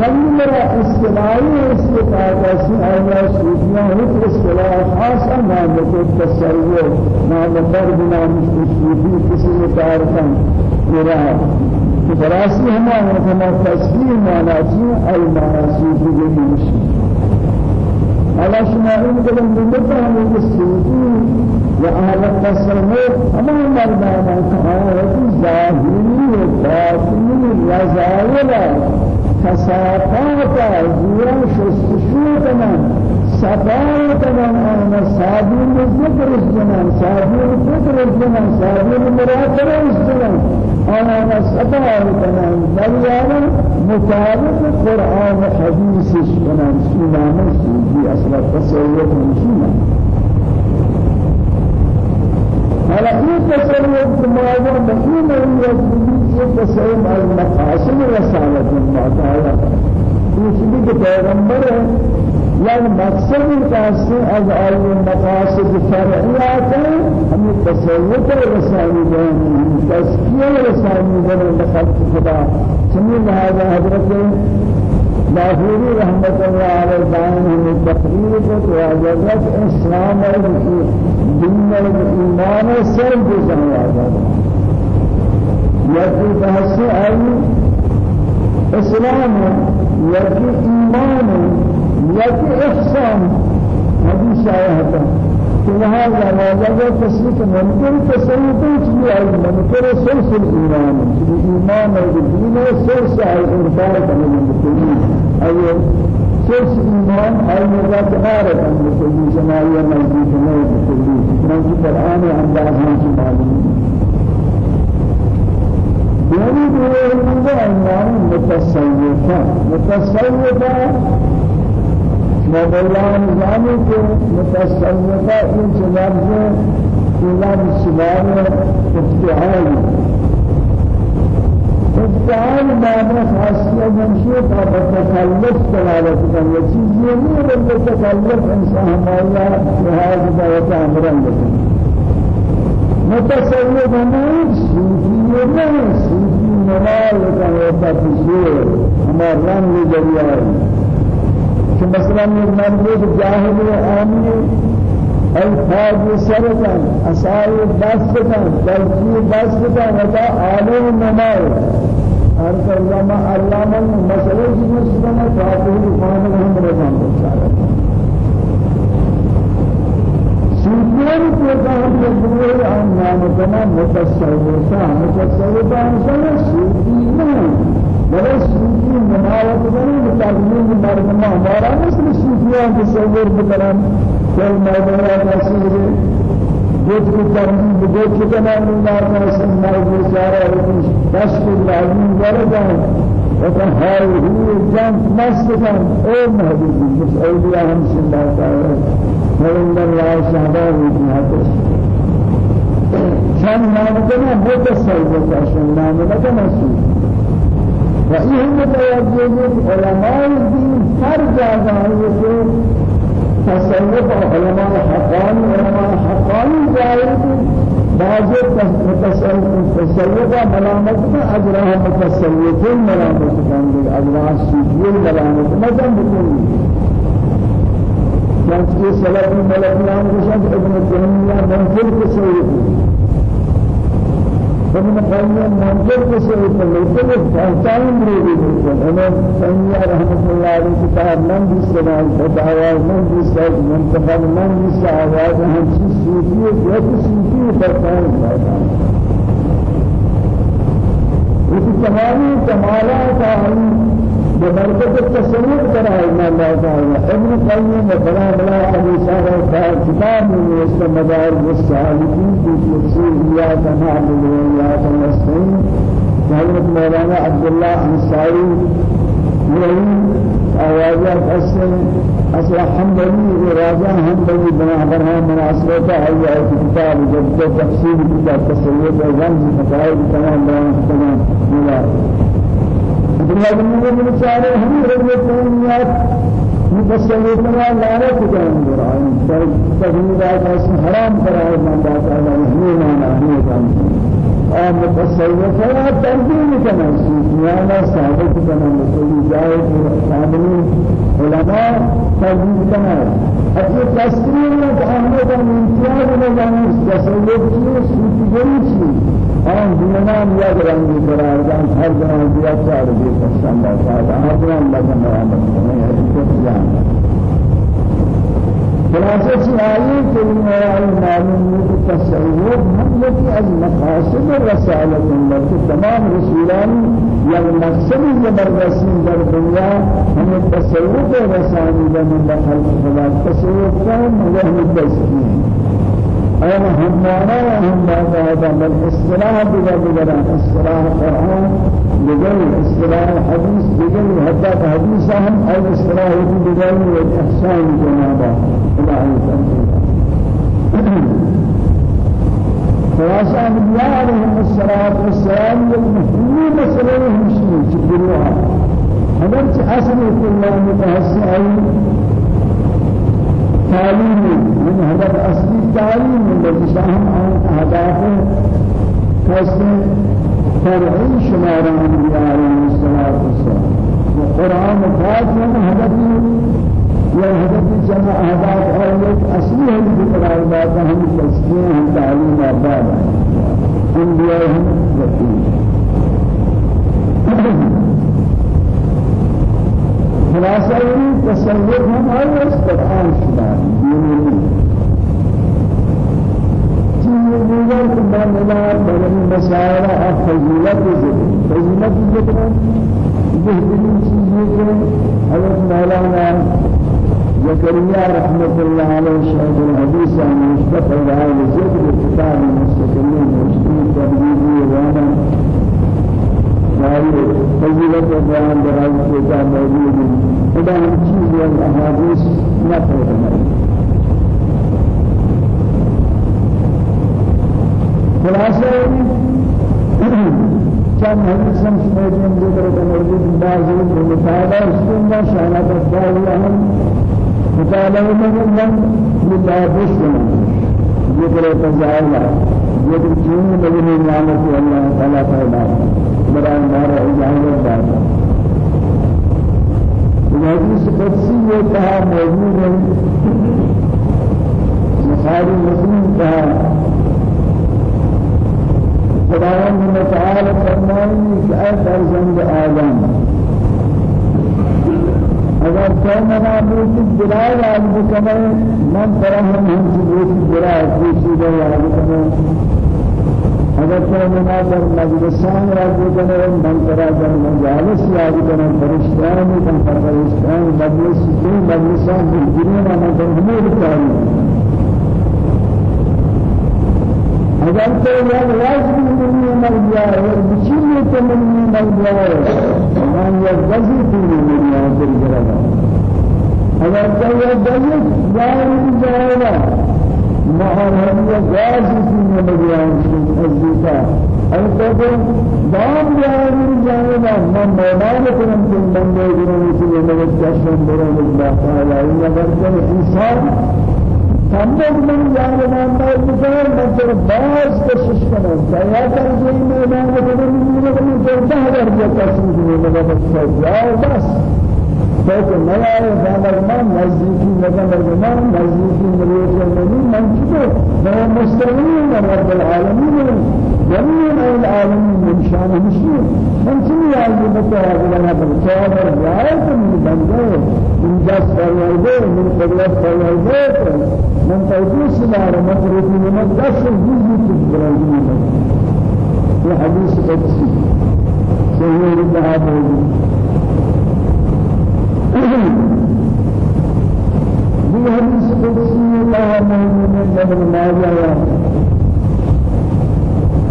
یعنی مرا اصطلاحی استفاده سے آیا صوفیان ہت اصطلاح خاصا نام کو تصور نام فرد نام صوفی کسی نے کار کن براسي هما هما تسليم على شيء أي ما سوف يجيش على شما إن قلنا بمتهم السوفي وأهل التصوف أما مرنا كهانة ظاهري وباطني رزايلا كسافات زيان شستشو كمان سفار كمان أنا صابين ذكر الزمان صابين ذكر الزمان صابين مراتب الزمان أنا نسأتها كمان دليانا مطابق القرآن وحديث كمان سنانا سيدي أصلا تصور مشينا على أي تصور كماذا مهم هو تصور المقاصد رسالة الله تعالى يشبه پیغمبر يعني مقصد كاسي از آي مقاصد فرعيات هم رسالي دين تزكية رسالي دين لخلق خدا. سمي هذا حضرت لاهوري رحمة الله عليه دائما هم التقرير کو واجبات اسلام اور اور ایمان سر جزا واجب یکی بحث آئی إسلام یکی ایمان یکی إحسان. حدیث آیا ہے کہ وہاں لہذا تصدیق ممکن تصدیق چیز ہے ممکن سرس الایمان چیز ایمان ہے دین سرس ہے انکار کرنے ممکن ہے سرس ایمان ہے مراد غار ہے ممکن جماعیہ مزید نہیں تصدیق چنانچہ قرآن انداز ہے معلوم يعني بيقول من عنوان متصوفة. متصوفة مولانا نظامی کے متصوفہ ان جناب سے اللہ شمار افتعال چیز یہ نہیں ہے بتکلف انسان ہمارا جہاز کا ہوتا امرن لیکن متصوف ہمیں صوفی نہیں صوفی نمال کا ہوتا تشیر ہمارا رنگ دریائے کہ مثلا یہ مرد جاہل و آمین الفاظ سرطان اسائل بستان تلقی بستان وتا عالم نمائے ہر کلمہ علامہ مسئلہ جس میں فاتح فاہم ہم رضان بچارہ سوچنے کو کہاں سے بولے ہم نام تمام متصوفہ متصوفہ انسان سوچی نہیں بلے صوفی مناوت کریں متعلم مردم ہمارا مثل صوفیان تصور بکرم۔ کل موضوع تصور جوت کو کرنی بجوت کو تمام نار کا اسم موضوع سارا رکش دست العظیم وردان وكان هاي هو جان مستكان أو مهدي مش اولياء هم سنة تعالى وإن الله شهده وجهته شان نام كنا متصور كاشان نام كنا سوء وإيه متوجه علماء الدين جاگہ ہے تصوف علماء حقانی علماء حقانی جائے بعض متصوف تصوف ملامت کا اجرا متصوف ملامت کریں اجرا صوفی ملامت مزم بکنی جانچہ سلف ملکیان رشد ابن تیمیہ منزل تصوف فمن قال منظر كسر فليس فاستعين بريد أنا سنيا رحمة الله عليه كتاب من بسنا فتاوى من منتقل من بسنا آواز هم سوفي وتسوفي فاستعين وفي تمامي كمالات ببركة التصور ترى ما الله تعالى ابن قيم بلا بلا حديثا كتاب من اسم مدارج السالكين في تفسير إياك نعبد وإياك نستعين حضرت مولانا عبد الله أنصاري آوازات أصل أصل حمدني وراجع حمدني بنا برها مناسبة أي كتاب جد تفسير كتاب تسوية الغمز فتاوي تمام بيان تمام ملا۔ الدنيا من الشارع هم رجل الدنيا مفسرين ما لا نتكلم برا تجميل اسم حرام قرار بعد هذا نحن ما نحن متصوف ہے ترجمہ کرنا سوفیانہ ثابت کرنا مسئول جائے سامنے علماء ترجمہ کرنا اپنے تصویر میں کہنے کا امتیاز میں جانے تصوف کی سوفی گئی آن دنیان یاد رنگی قرار دان ہر جنان دیا چار دی پسند آتا ہر جنان لگن کرنے ہے جان خلاصة آية كلمة المعلوم التصوف هم از مقاصد الرسالة التي تمام رسولان يمقصد زبردستين در الدنيا هم التصوف رسالة من خلق خدا. التصوف كان وهم التسكين أنا هم مانا هم هذا بل اصطلاح بغير بغير اصطلاح القرآن بغير اصطلاح الحديث بغير حتى حديث هم أي اصطلاح بغير الإحسان جنابا. إلهي خلاصة أنبياء عليهم الصلاة والسلام المهمين مسألة مشين تقولها هذا أصل كل متحسن تعلیم من هدف اصلی تعلیم الذي شاهم عن أهداف كسر فرعي شمار الأنبياء عليه الصلاة والسلام والقرآن فات من هدف يا هدف جمع أهداف أولاد أصلي هم بقرار باتا هم تسكين هم تعليم أبدا أنبياء هم خلاصة تصور هم أي استقام شدان ديني چیز دیگر که بدن مسائل فضیلت ذکر فضیلت ذکر بهترین چیزی که حضرت مولانا زكريا رحمة الله عليه شهد الحديث عن مشتق هذا الذكر كتاب المستقلين وشتي تبديلي وأنا هذه فضيلة بيان برای كتاب موجود خدا ہم چیز و احادیث نہ پڑھنا خلاصہ كان حديث هم سمعتهم ذكر موجود بعض المتابعة السنة شانات الدعوة مطالعة من لله بسم ذكر تزايلا ذكر كون من نعمة الله تعالى تعالى برای مار اجازت دادا حدیث قدسی یہ کہا موجود ہے بخاری مسلم کہا خداوند تعالی فرمائیں کہ اے فرزند آدم اگر تو منا بوتی جلال آج بکنے من طرح ہم سے بوتی جلال کوشی دے آج بکنے اگر تو منا در مجلسان را بکنه من ترا در مجالس یاد کنه فرشتان کن فرشتان مجلس کی مجلسان بگیرن من در همه کاری اگر تو یاد راز منی مریا اور بچی تو منی مریا من یا غزی تو منی در جرا اگر تو یاد غزی جانا محرمیه جازی سینه بیان شد ازیتا ای تو دام جاری جانب من میدان کنم که من میگیرم که من جشن برم الله این اگر که إنسان. سمجھ من من میگیرم من تو باز کوشش کنم یا کر جای میدان کنم میگیرم که ده هزار جشن کنم بس. فوق نوائے فامر من نزدیکی نظر من نزدیکی مریض المنی من. چطور میں مستقیم رب العالمین جميع العالمين من شان مشير من چنی آئی بتا اگلا بچار رعایت من بندے من جس فرمائے من قدرت فرمائے من سبار مطرفی من دس جزی تجبرائي یہ حدیث قدسی. صحیح ربها موجود في حديث قدسي الله موجود من قبل ما جاء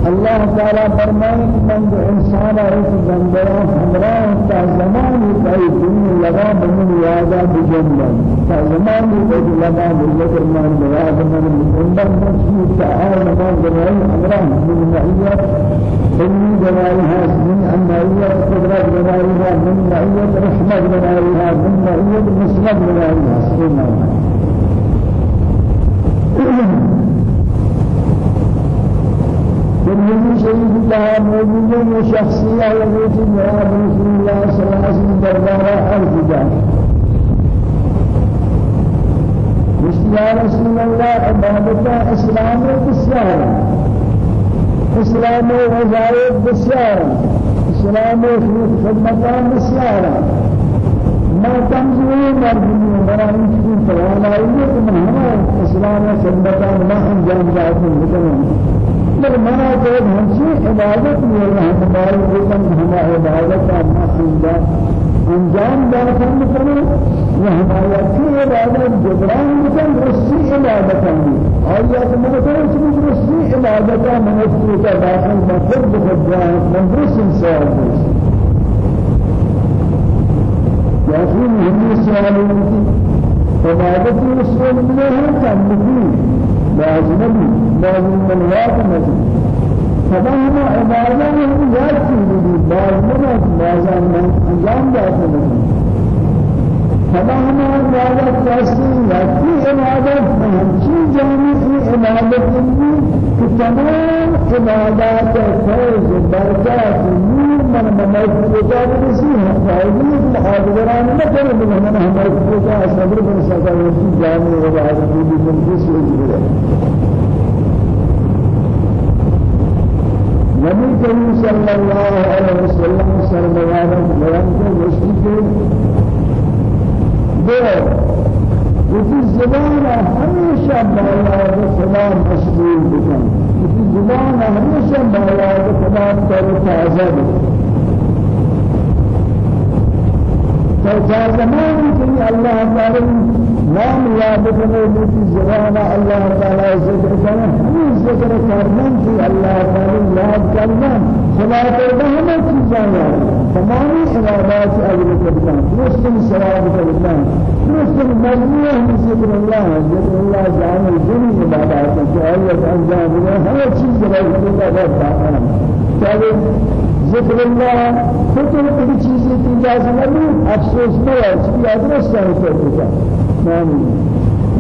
الله تعالى فرمان من إنسان أيت بندرا همرا تا زمان كأي دنيا لگا من يادا بجنة تا زمان كأي لگا بذكر من ياد من بجنة مشي تعال من جمعي همرا من معية إني جمعيها من أمعية قدرة جمعيها من معية رحمة جمعيها من معية مسلم جمعيها سبحان الله شريف الله موجود وشخصية وبيت جناب رسول الله صلى الله عليه وسلم دربارة جاه يا رسول الله عبادة إسلام بسيار إسلام وزايد بسيار إسلام خدمة بسيار ما تنزل مرجمي مراني في فلانا يجب أن إسلام خدمة ما أنجام ذاتهم بكلام بل منا تو ہمشی عبادت میں اللہ ہمارے حکم ہمارا عبادت کا انجام دار کم کرے وہ ہمارا کی عبادت جبران کم رسی عبادت ہے۔ اور یہ کہ میں تو اس رسی عبادت ہے میں اس کو داخل میں خود جان من رس انسان یقین ہمیں سوال ہے۔ کہ عبادت رسول اللہ ہے لازمي لازم من واقع نبي. فما عبادة من ياد چیزی لازم لازم من انجام داتے نہیں فما عبادت کیسی یادی عبادت میں ہمچی جامعی عبادت نہیں کہ تمام عبادات فیض برکات نور من مملکتا بسی ہے فائدی محاضران نہ کرے من مملکتا صبر بن سکا ہے جامع عبادت بھی من کس نبی کریم صلی اللہ علیہ وسلم سرمایہ بیان کے مشکل دو اسی زبان ہمیشہ مولا خدا مشغول بکن. اسی زبان ہمیشہ مولا خدا پر تازہ فجاء زمان کہ اللہ تعالی نام یاد کرنے کی زبان اللہ تعالی ذکر کرنا ہم ذکر کرنا کہ اللہ تعالی یاد کرنا خدا کو ہمیں چیزاں تمام عبادات اجر کرنا مسلم ثواب کرنا مسلم مجموعہ ذکر اللہ ذکر اللہ جان الجن عبادات جو ہے انجام ہے ہر چیز رہے کا بات ہے ذکر الله فتر كل چیز کی اجازت نہیں افسوس نہ ہے کہ ادرس ہے تو کیا نام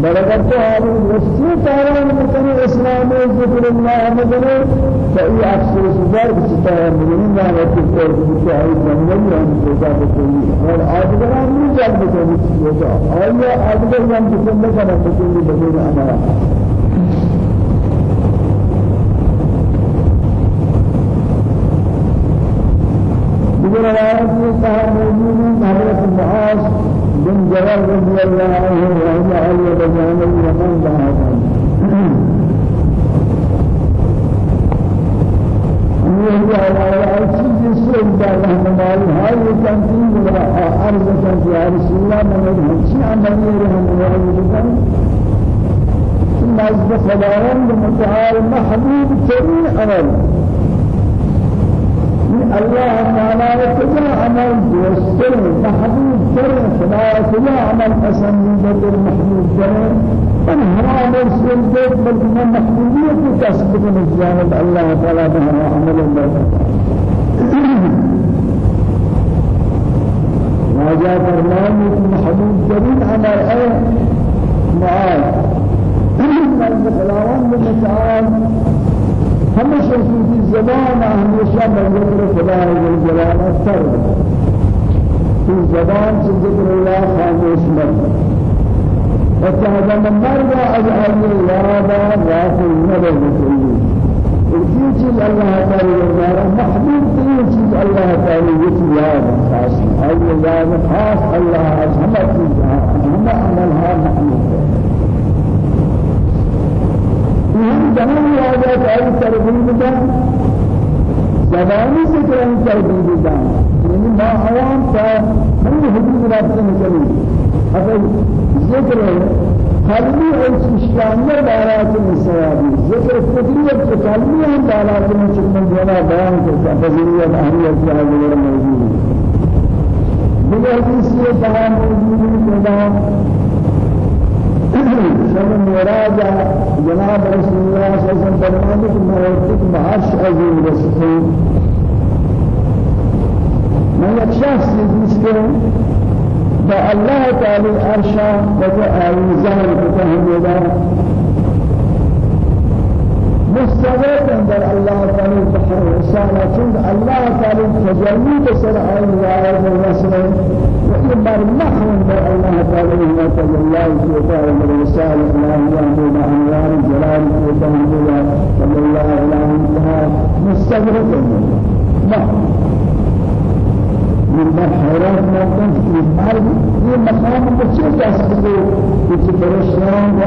برکت حال وسیع تعالی مکن اسلام ذکر الله مدن فای افسوس دار بچتا ہے من نہ ہے کہ تو کہ ہے جنگل ہم پیدا کوئی اور آدگران نہیں جلد کوئی ہوتا اور یہ آدگر ہم جسم میں کرنا کوئی بدل ہمارا روايات صاحب موجود حضرت معاذ بن جبل رضي الله عنه وهو علي بجان اليمن ذهب یہ ہے چیز سے اللہ ہماری حال تنظیم و عرض کن یا رسول اللہ من ہمشی عملی رحمہ اللہ نزد خداوند متعال محبوب ترین عمل الله تعالى كذا عمل دوستر محبوب در خدا كذا عمل پسندیده در محبوب در من حرام رسول دیت بلکہ من محبوبیت کو کسب کرنے جانب اللہ تعالی بہما عمل اللہ راجع فرمان محبوب جرين عمل اے معاذ. من خلاوان تعالى ہمیشہ کی زبان ہمیشہ ذکر خدا جل جلالہ سر کی زبان سے ذکر اللہ خاموش مت وكذا من مرضى أجعل الوابا غافل نبي بكله وفي چیز اللہ تعالی یارا محبوب چیز اللہ تعالی یہ یاد خاص ہے یاد خاص اللہ عظمت ہم عملها محبوب جهان یاد ہے تربیت دا زبانی سے کرن تربیت دا یعنی ما عوام کا ہم حدود رابطہ نکلی اگر ذکر قلبی اور ششکانہ دارات مسیابی ذکر فکریت کے قلبی ہم دارات میں چکن دینا بیان کرتا فضلیت اہمیت کی حضور موجود ہے دیگر حدیث یہ تمام موجود ہے شب مراجع جناب رسول الله صلى الله عليه وسلم فرماتے کہ موت بعش عظیم رسول. میں ایک شخص کے با الله تعالى عرشا بجا آویزان بتهمیدا مستغرق عند الله تعالى بحر رسالة چند الله تعالى تجلي بسر آي وآيات الرسل وإبار نحن عند الله تعالى ما تجلى سيطاء الرسالة لا يهدون أنوار جلال سيطاء صلى الله عليه وسلم مستغرق عند من حیران مردم که مرد یہ مقام کو کسبه کچھ پریشان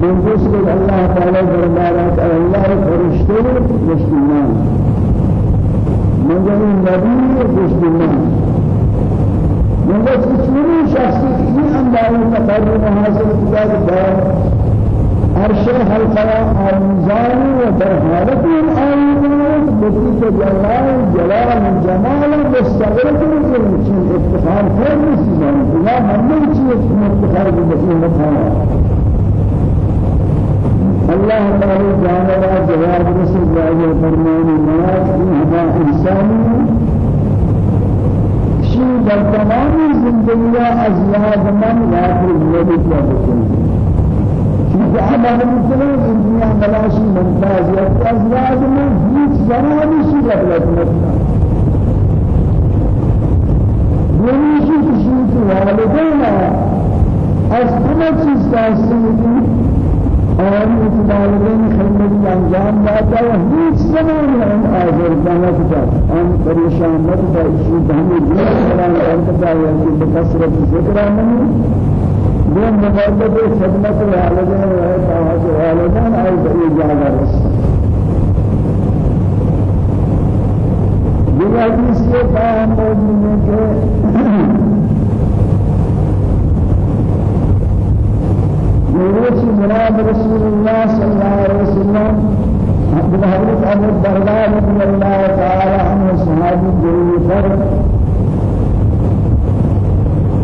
راستا من دوست اللہ تعالی دربارات اللہ فرشتے مشتیان من جميع نبی مشتیان من بس چونی شخصی کی اندازه تقرب حاصل کیا عرش حلقة آموزان وفي حالة آموزان بسيط جلال جلال جمال مستغرق من افتخار خير مسيزان بلا من چیز افتخار بسيط مطانا الله تعالى جانبا جواب رسول الله فرماني مناك إنها إنساني شيء در تمام زندگی ازیاد من غافل نبی کیا بکنی جعل المسلمين الدنيا ملاشي ممتاز أزواج من هيك زمان شيء قبل مثلا يمشي تشيك والدينا أصلا چیز کاستی آن والدین خدمت انجام داتا و هیچ زمانی هم آزار نکرد آن پریشان نکرد همه جور کران کرد یا که بکسرت ذکر آمد دون مقابل خدمت والدین و اطاعت والدین آی بری جاگا رس یہ حدیث یہ کام موجود ہے کہ یہ جناب رسول اللہ صلی اللہ علیہ وسلم حضرت ابو الدرداء رضی اللہ تعالی عنہ صحابی جلیل فرد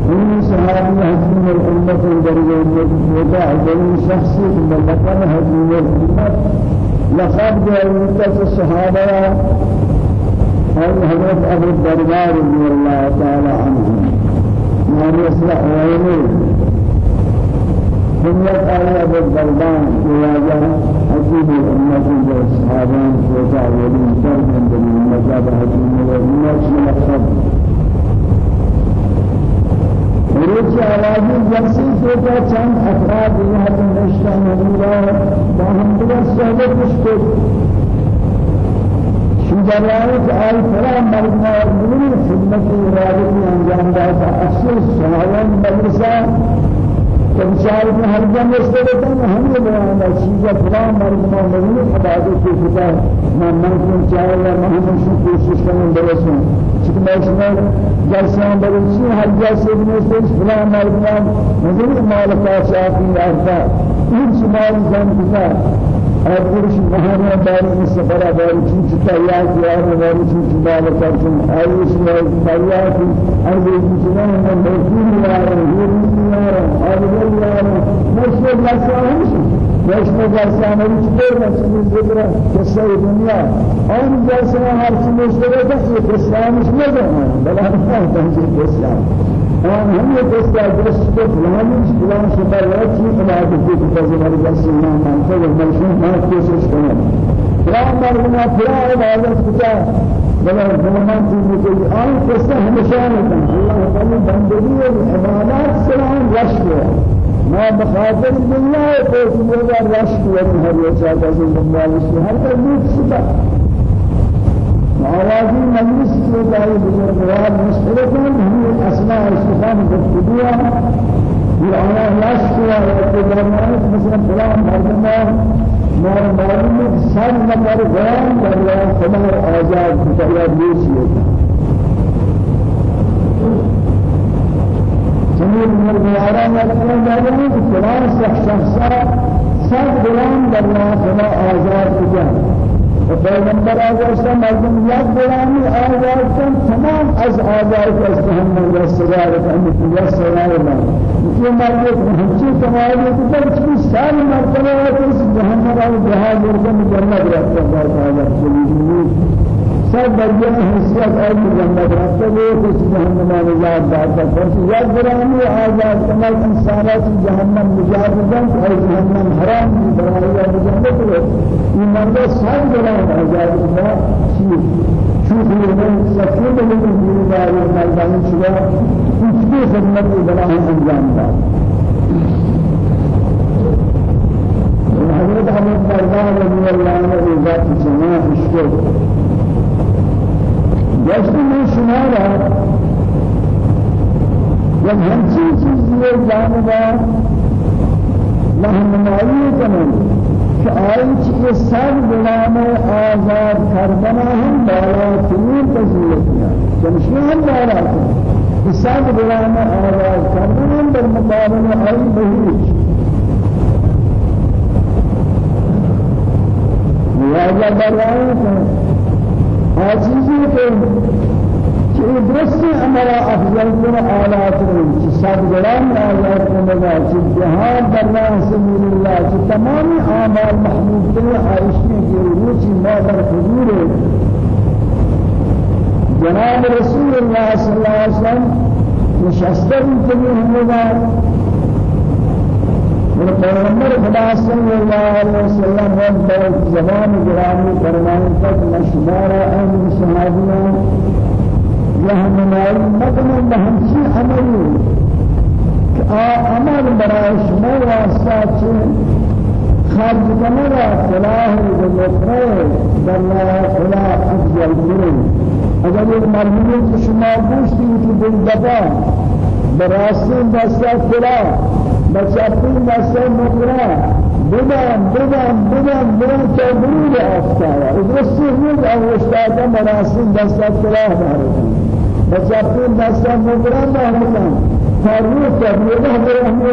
من صحابي حكيم الأمة الدرجة الوضع أجل شخصي لقب حكيم الأمة لقب جاءت الصحابة حضرت أبو الدرداء رضي الله تعالى عنه يعني أسرع وعيني ثم قال أبو الدرداء رواجه حكيم الأمة الصحابة وضع ولي فرد من الأمة حكيم الأمة لقب روچ آوازی جلسی کو چند افراد یہاں پر نشتا نبیرا باہم دیگر صحبت کشتے شجرات آئی فرا مرنا ملی خدمت ارادتی انجام داتا اصل صحابان مدرسہ كمشار من هر جن استدلت هم يبغون چیزا فلان مرنا ملی خدای کے خدا میں من چاہے میں ہم کوشش کریں برسوں چکہ میں جلسان بلوچی ہر جلسے میں سے فلان مردمان نظر مالکا شافی عرفہ این شمال زن کتا اور پرش مہانا داری سفرہ داری چون چکا یا کیار داری چون شمال کرچن آئیش میں دریا کی ہر بے جنان میں موجود یار ہیری یار آدھر یار مشہور جلسان ہمشن مشهور جلسان ہمشن چطور مسئول ذکر قصہ دنیا آن جلسان ہر چیز مشترک ہے یہ قصہ مش نہ بلا تنزيل الإسلام آن هم يتسع درست فلان فلان شفاعات في فلان في كذا مرة سنة من كذا مرشون ما كيسش كنا فلان مرة فلان عبادة كذا بلا زمان في كذا آن قصة همشان الله تعالى بندگی عبادات سلام رشوه ما بخاطر الدنيا وقوت رشوه هر يشاء كذا من مالش هر كذا آوازی مجلس سے جائے بزرگوار مشکل کن ہمیں أسماء استفام گفتگویا یہ آیا لاش کیا ہے کہ درمیان مثلا فلان مردمہ مار معلوم سب نمبر بیان کر رہا خبر آزاد بطریا دیسی ہے سمیر مردواران يكون ذلك فلان شخصا سب غلام درنا فلا آزاد بجان وپیغمبر آزاد مردم یک غلامی آزاد تمام از آزاد از جهنم و سزار کنید و سزار یہ مرد ہمچی کمائی تو پر چیز ساری مرتبہ ہے کہ جہنم اور جہاد اور جنت رہتا ہے سب درجه حیثیت آئی جنت رفته وہ کچھ جہنم نجات داتا فرس یاد برانی آزاد کمال انسانات جہنم نجات دن اور جہنم حرام کی برائی جنت ہے یہ مرد سب بران آزاد کما چیز شوفی من سفید من دین داری مردان شما کچھ بھی خدمت برائی انجام دا حضرت احمد مردان رضی اللہ عنہ ذات جماع اشتر جشن میں شمارا جب ہم چیز چیز یہ جانبا رہنمائی کنن کہ آئی چیز سب غلام آزاد کردنا ہم بالا تنین تزیلتنا جمشی ہم بالا کہ سب غلام آزاد کردنا ہم در مقابل آئی بہیچ لہذا در رہے عاجزی کے کہ درست عمل افضل من آلات کہ سب گرام آلات میں کہ جہاد در راہ سبیل اللہ کہ محمود کے عائشہ کے روچی مادر حضور جناب رسول اللہ صلی اللہ علیہ وسلم نشستر ہمیں من پیغمبر خدا صلی اللہ علیہ وسلم رب زمان گرامی فرمائے تک مشمار اہل صحابیان یہ منائی مدن بہنچی عملی آ عمل برای شما واسطہ چھے کنگا فلاح و در لا فلاح افضل کرن اگر ایک مرمومی شما گوشتی کی دل دفا براستی دستا فلاح دسته مقرا بدان بدان بدان بدان تا برود آفتابا ادرسی بود آوشتادا مناسب دسته کلاه دارد بچاپین دسته مقرا دارد فاروق تبلیغ برهمی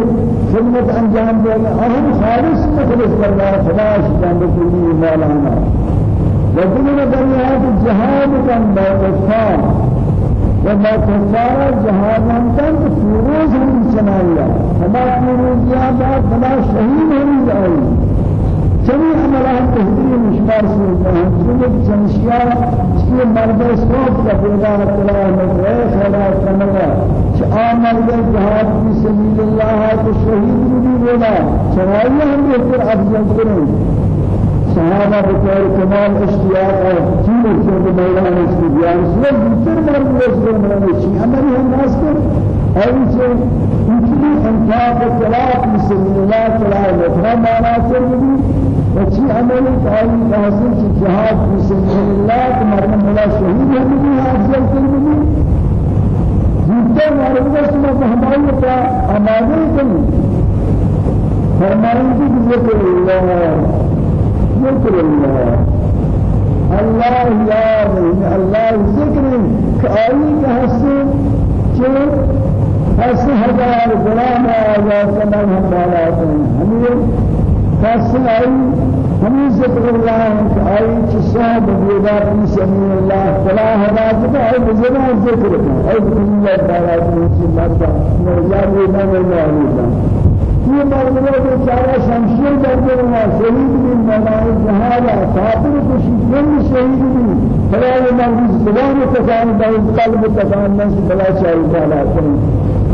خدمت انجام دیگه اهم خالص مخلص کرنا خداش جان بکلی مولانا وكل بنيات الجهاد كان بالكفار وما كفار جهاد كان فيروز هم سمايا فما فيروز يا بعد فما شهيد هم جاي جميع عملات تهديد مشمار سوى جميع جمشيا شيء مرد صوت كبيرا الله مدعي خيرات كملا عمل جهاد في سبيل الله كشهيد بھی بولا چنائیہ ہم بہتر افضل کریں صحابہ بطور کمال اشتیاق اور چیل سرد میدان اشتیاق. اسلام بیتر مرد رسول مرد چی؟ عملی ہم ناس کر ایسے انچلی انفاق صلاة في سبيل الله صلاة مطرح مانا سر بھی وچی عملی تعالی تحصیل چی جہاد في سبيل الله مرد ملا شہید ہم بھی افضل کر بھی مرد رسول ہماری کا آمادے کریں فرمائیں کہ ذکر اللہ ذكر الله. الله يا الله ذكر كأي كهسن كي هسن هزار غلام آزاد كمان هم بالات همين هسن أي همين ذكر الله كأي كشاب بيدا في سبيل الله. فلا هلاك أي بزمان ذكر أي بزمان بالات من سمعة مرجع من الله یہ مرتبہ کے چارہ شمشیر درجے میں شہید بھی میدان جہاد کافر کو شکن شہید بھی فلا مرض زبان تکان دل قلب تکان من بلا چاہیے تعالی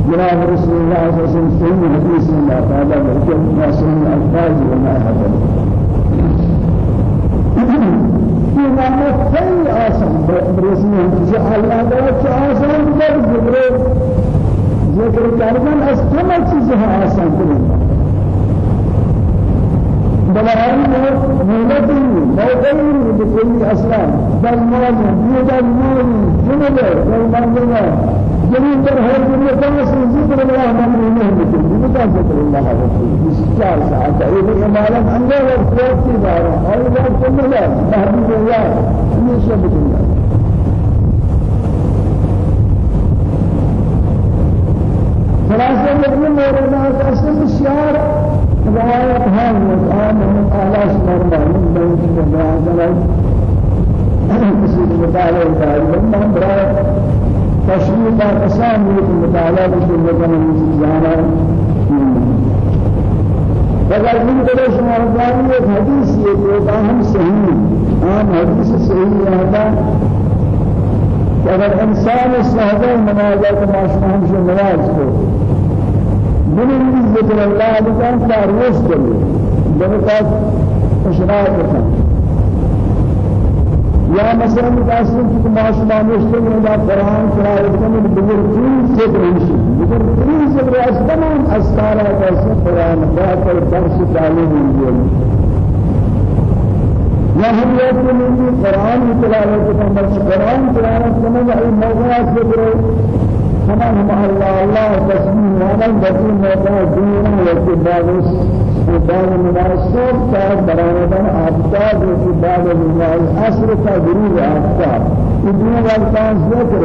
جناب رسول اللہ صلی اللہ علیہ وسلم صحیح حدیث میں تعالی بلکہ ناصر الفاظ وما هذا یہ نام خیلی آسان برسمی ہے اللہ تعالی آسان در ذکر کردن از تمام چیزها آسان کنید بلای مولدی موقعی أصلا دلمان بیدل مال جنب دلمان جنین در هر دنیا تماس ذکر الله من میکنی بتا ذکر الله رسول 24 ساعت ای امالم انجام وقت دارا ای وقت کلا محبوب الله همیشه بکنی خلاصة مثل موردات أصل الشعر رواية هذا الآن من آلاش مرمان بيت مبادرة كسيد مطالعة دارية ما برا تشريف أقسام بيت مطالعة بجملة من الزهراء فقال من قدر شمار دارية حديث يقول أهم صحيح. أهم حديث صحيح هذا. اگر إنسان صحبه مناجات ما شما همشه نماز کرد من ذکر اللہ بکن فاروش کرے برکات اشراق کرتا یا مثلا متأثر کہ معاشرہ مشکل ہے دا قرآن کرنے بغیر تین سے رہی بغیر تین سے رہی تمام اسکارا جیسے قرآن باطل درس تعلیم ہے یا ہم یہ کہ من قرآن تلاوت کرنا قرآن تلاوت کرنا ہے موضوعات سے تمام الله الله تسبيح وأنا بدون موضوع دين وكبارس وبعد مناسب كان برامدان آفتاب وكبار من الأسر كبير آفتاب الدنيا والكاس ذكر